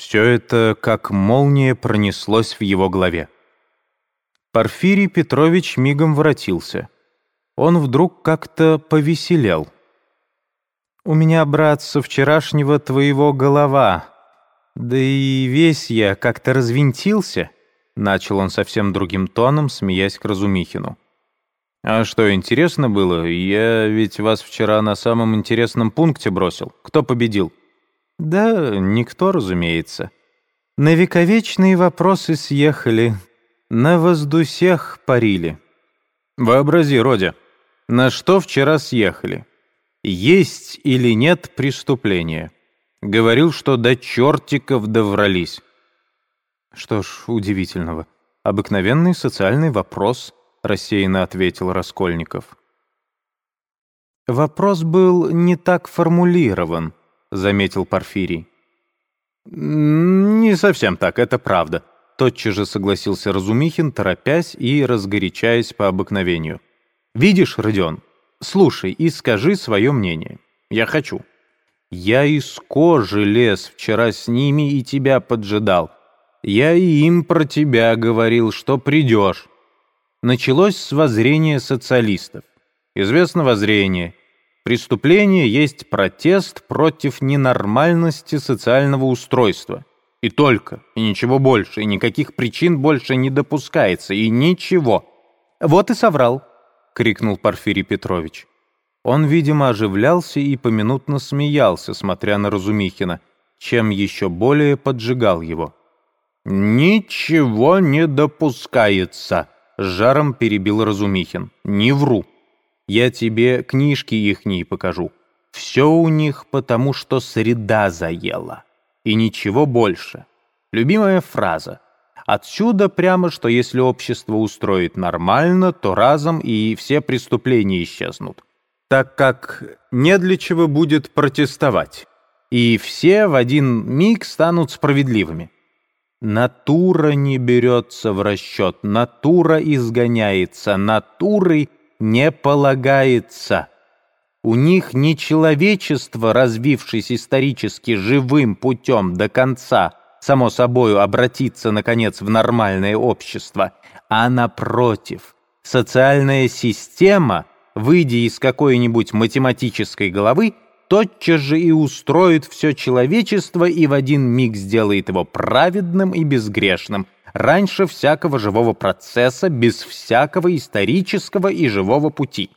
Все это как молния пронеслось в его голове. Порфирий Петрович мигом воротился. Он вдруг как-то повеселел. «У меня, брат, со вчерашнего твоего голова. Да и весь я как-то развинтился», — начал он совсем другим тоном, смеясь к Разумихину. «А что, интересно было? Я ведь вас вчера на самом интересном пункте бросил. Кто победил?» Да, никто, разумеется. На вековечные вопросы съехали, на воздусях парили. Вообрази, Родя, на что вчера съехали? Есть или нет преступления? Говорил, что до чертиков доврались. Что ж, удивительного. Обыкновенный социальный вопрос, рассеянно ответил Раскольников. Вопрос был не так формулирован —— заметил Порфирий. «Не совсем так, это правда», — тотчас же согласился Разумихин, торопясь и разгорячаясь по обыкновению. «Видишь, Родион, слушай и скажи свое мнение. Я хочу». «Я из кожи лез вчера с ними и тебя поджидал. Я и им про тебя говорил, что придешь». Началось с воззрения социалистов. Известно воззрение — Преступление есть протест против ненормальности социального устройства. И только, и ничего больше, и никаких причин больше не допускается, и ничего. «Вот и соврал», — крикнул Порфирий Петрович. Он, видимо, оживлялся и поминутно смеялся, смотря на Разумихина, чем еще более поджигал его. «Ничего не допускается», — жаром перебил Разумихин. «Не вру». Я тебе книжки ихние покажу. Все у них потому, что среда заела. И ничего больше. Любимая фраза. Отсюда прямо, что если общество устроит нормально, то разом и все преступления исчезнут. Так как не для чего будет протестовать. И все в один миг станут справедливыми. Натура не берется в расчет, натура изгоняется, натурой – не полагается. У них не человечество, развившись исторически живым путем до конца, само собою обратиться, наконец, в нормальное общество, а напротив, социальная система, выйдя из какой-нибудь математической головы, тотчас же и устроит все человечество и в один миг сделает его праведным и безгрешным – раньше всякого живого процесса, без всякого исторического и живого пути.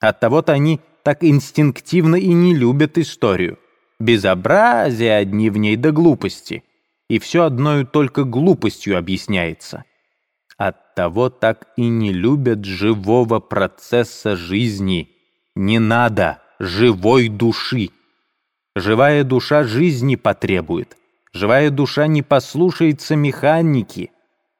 Оттого-то они так инстинктивно и не любят историю. Безобразие одни в ней до глупости. И все одною только глупостью объясняется. Оттого так и не любят живого процесса жизни. Не надо живой души. Живая душа жизни потребует. Живая душа не послушается механики.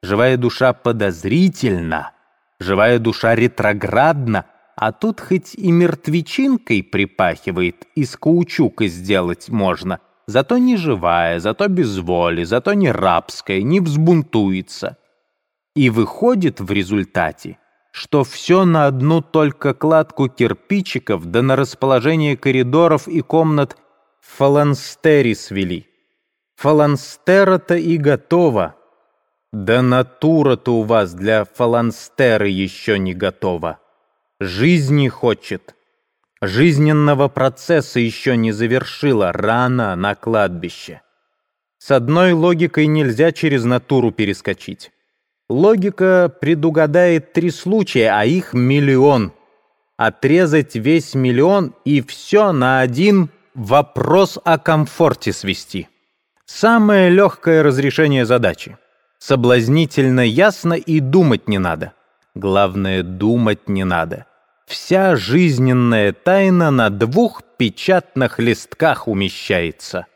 Живая душа подозрительна. Живая душа ретроградна. А тут хоть и мертвечинкой припахивает, из каучука сделать можно. Зато не живая, зато без воли, зато не рабская, не взбунтуется. И выходит в результате, что все на одну только кладку кирпичиков да на расположение коридоров и комнат фаланстерии свели. Фаланстера-то и готова. Да натура-то у вас для фаланстеры еще не готова. Жизни хочет. Жизненного процесса еще не завершила, рано на кладбище. С одной логикой нельзя через натуру перескочить. Логика предугадает три случая, а их миллион. Отрезать весь миллион и все на один вопрос о комфорте свести. Самое легкое разрешение задачи. Соблазнительно ясно и думать не надо. Главное, думать не надо. Вся жизненная тайна на двух печатных листках умещается.